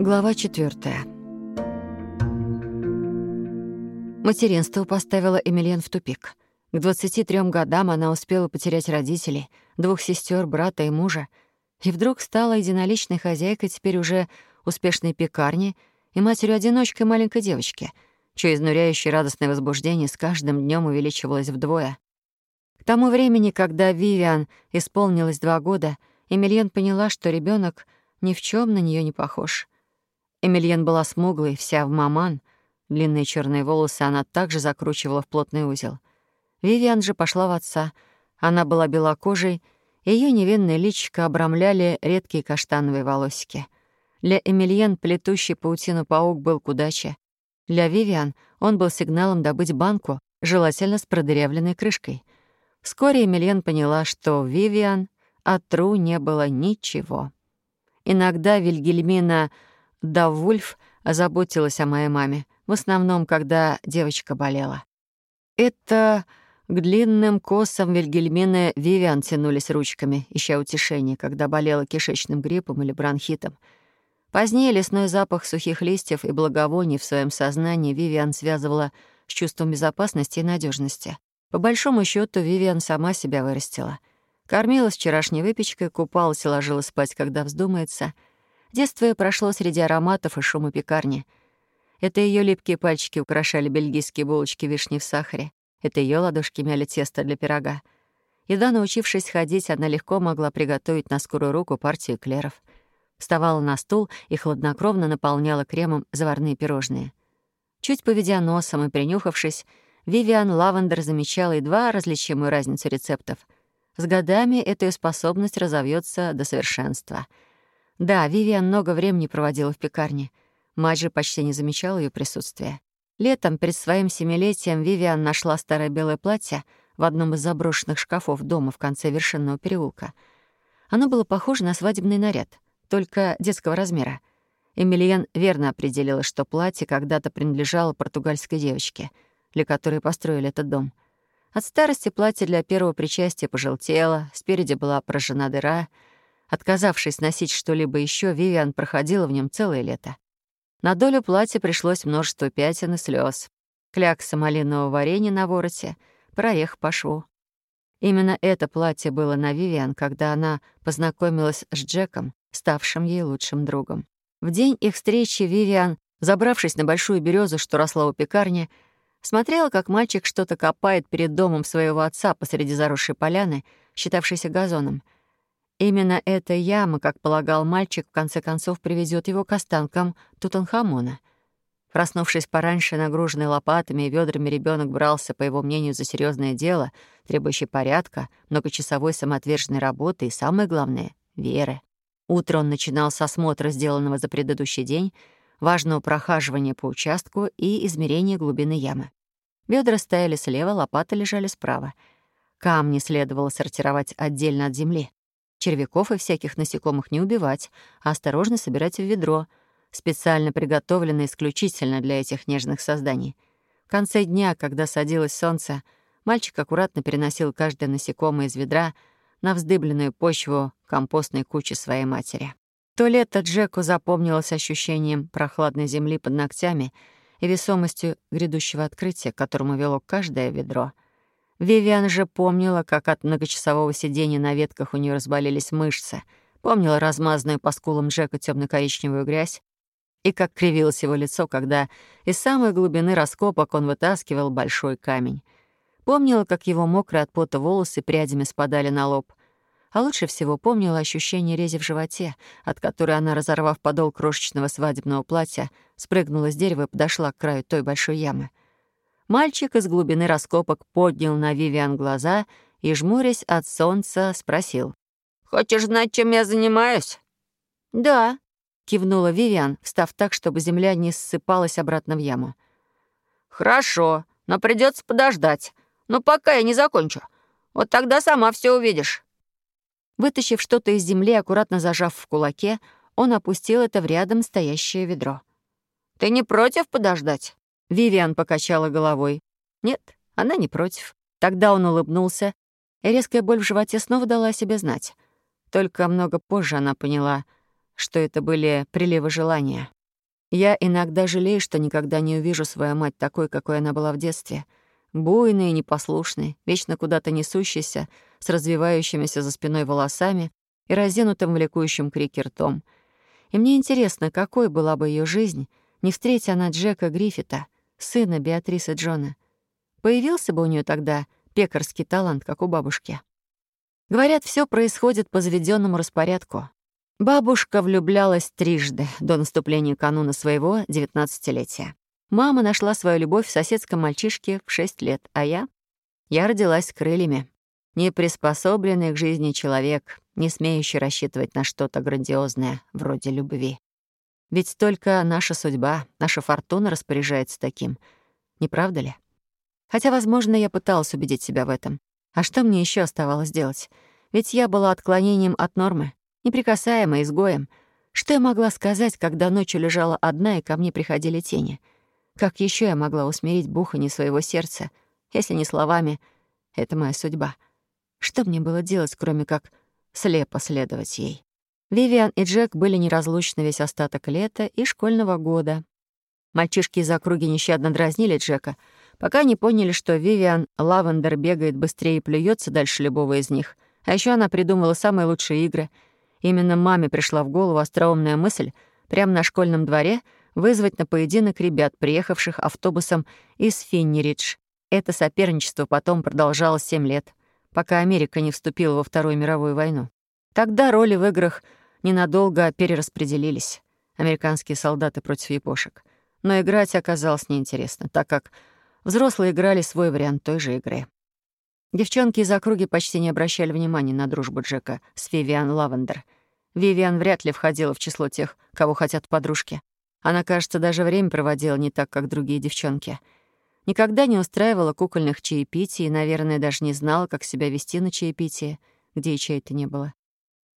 Глава четвертая. Материнство поставило Эмильен в тупик. К 23 годам она успела потерять родителей, двух сестер, брата и мужа, и вдруг стала единоличной хозяйкой теперь уже успешной пекарни и матерью-одиночкой маленькой девочки, чье изнуряющее радостное возбуждение с каждым днем увеличивалось вдвое. К тому времени, когда Вивиан исполнилось два года, Эмильен поняла, что ребенок ни в чем на нее не похож. Эмильен была смуглой, вся в маман. Длинные черные волосы она также закручивала в плотный узел. Вивиан же пошла в отца. Она была белокожей, ее невинное личико обрамляли редкие каштановые волосики. Для Эмильен плетущий паутину паук был к удаче. Для Вивиан он был сигналом добыть банку, желательно с продырявленной крышкой. Вскоре Эмильен поняла, что Вивиан от Тру не было ничего. Иногда Вильгельмина да Вульф заботилась о моей маме, в основном, когда девочка болела. Это к длинным косам Вильгельмины Вивиан тянулись ручками, ища утешения, когда болела кишечным гриппом или бронхитом. Позднее лесной запах сухих листьев и благовоний в своем сознании Вивиан связывала с чувством безопасности и надежности. По большому счету Вивиан сама себя вырастила. Кормилась вчерашней выпечкой, купалась и ложилась спать, когда вздумается — Детство прошло среди ароматов и шума пекарни. Это ее липкие пальчики украшали бельгийские булочки вишни в сахаре. Это ее ладошки мяли тесто для пирога. Едва научившись ходить, она легко могла приготовить на скорую руку партию клеров. Вставала на стул и хладнокровно наполняла кремом заварные пирожные. Чуть поведя носом и принюхавшись, Вивиан Лавендер замечала едва различимую разницу рецептов. С годами эта ее способность разовьется до совершенства — да, Вивиан много времени проводила в пекарне. Мать же почти не замечала ее присутствия. Летом, перед своим семилетием, Вивиан нашла старое белое платье в одном из заброшенных шкафов дома в конце вершинного переулка. Оно было похоже на свадебный наряд, только детского размера. Эмильен верно определила, что платье когда-то принадлежало португальской девочке, для которой построили этот дом. От старости платье для первого причастия пожелтело, спереди была поражена дыра — Отказавшись носить что-либо еще, Вивиан проходила в нем целое лето. На долю платья пришлось множество пятен и слез, клякса малинового варенья на вороте, прорех по шву. Именно это платье было на Вивиан, когда она познакомилась с Джеком, ставшим ей лучшим другом. В день их встречи Вивиан, забравшись на большую березу, что росла у пекарни, смотрела, как мальчик что-то копает перед домом своего отца посреди заросшей поляны, считавшейся газоном — Именно эта яма, как полагал мальчик, в конце концов приведет его к останкам Тутанхамона. Проснувшись пораньше, нагруженный лопатами и ведрами, ребенок брался, по его мнению, за серьезное дело, требующее порядка, многочасовой самоотверженной работы и, самое главное, веры. Утро он начинал с осмотра, сделанного за предыдущий день, важного прохаживания по участку и измерения глубины ямы. Ведра стояли слева, лопаты лежали справа. Камни следовало сортировать отдельно от земли. Червяков и всяких насекомых не убивать, а осторожно собирать в ведро, специально приготовленное исключительно для этих нежных созданий. В конце дня, когда садилось солнце, мальчик аккуратно переносил каждое насекомое из ведра на вздыбленную почву компостной кучи своей матери. То лето Джеку запомнилось ощущением прохладной земли под ногтями и весомостью грядущего открытия, к которому вело каждое ведро — Вивиан же помнила, как от многочасового сидения на ветках у нее разболелись мышцы, помнила размазанную по скулам Джека темно коричневую грязь и как кривилось его лицо, когда из самой глубины раскопок он вытаскивал большой камень. Помнила, как его мокрые от пота волосы прядями спадали на лоб. А лучше всего помнила ощущение рези в животе, от которой она, разорвав подол крошечного свадебного платья, спрыгнула с дерева и подошла к краю той большой ямы — Мальчик из глубины раскопок поднял на Вивиан глаза и, жмурясь от солнца, спросил. «Хочешь знать, чем я занимаюсь?» «Да», — кивнула Вивиан, встав так, чтобы земля не ссыпалась обратно в яму. «Хорошо, но придется подождать. Но пока я не закончу. Вот тогда сама все увидишь». Вытащив что-то из земли, аккуратно зажав в кулаке, он опустил это в рядом стоящее ведро. «Ты не против подождать?» Вивиан покачала головой. Нет, она не против. Тогда он улыбнулся, и резкая боль в животе снова дала о себе знать. Только много позже она поняла, что это были приливы желания. Я иногда жалею, что никогда не увижу свою мать такой, какой она была в детстве. Буйной и непослушной, вечно куда-то несущейся, с развивающимися за спиной волосами и разинутым влекующим крики ртом. И мне интересно, какой была бы ее жизнь, не встретя она Джека Гриффита, сына Беатрисы Джона. Появился бы у нее тогда пекарский талант, как у бабушки. Говорят, все происходит по заведенному распорядку. Бабушка влюблялась трижды до наступления кануна своего девятнадцатилетия. Мама нашла свою любовь в соседском мальчишке в шесть лет, а я? Я родилась с крыльями. Неприспособленный к жизни человек, не смеющий рассчитывать на что-то грандиозное, вроде любви. Ведь только наша судьба, наша фортуна распоряжается таким. Не правда ли? Хотя, возможно, я пыталась убедить себя в этом. А что мне еще оставалось делать? Ведь я была отклонением от нормы неприкасаемой, изгоем. Что я могла сказать, когда ночью лежала одна, и ко мне приходили тени? Как еще я могла усмирить бухание своего сердца, если не словами «это моя судьба»? Что мне было делать, кроме как слепо следовать ей? Вивиан и Джек были неразлучны весь остаток лета и школьного года. Мальчишки из округи нещадно дразнили Джека, пока не поняли, что Вивиан Лавендер бегает быстрее и плюется дальше любого из них. А еще она придумала самые лучшие игры — Именно маме пришла в голову остроумная мысль прямо на школьном дворе вызвать на поединок ребят, приехавших автобусом из Финниридж. Это соперничество потом продолжалось семь лет, пока Америка не вступила во Вторую мировую войну. Тогда роли в играх ненадолго перераспределились. Американские солдаты против япошек. Но играть оказалось неинтересно, так как взрослые играли свой вариант той же игры. Девчонки из округи почти не обращали внимания на дружбу Джека с Вивиан Лавендер. Вивиан вряд ли входила в число тех, кого хотят подружки. Она, кажется, даже время проводила не так, как другие девчонки. Никогда не устраивала кукольных чаепитий и, наверное, даже не знала, как себя вести на чаепитии, где и чая-то не было.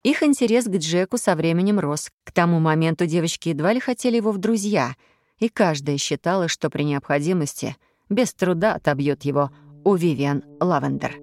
Их интерес к Джеку со временем рос. К тому моменту девочки едва ли хотели его в друзья, и каждая считала, что при необходимости без труда отобьет его у Вивиан Лавендер.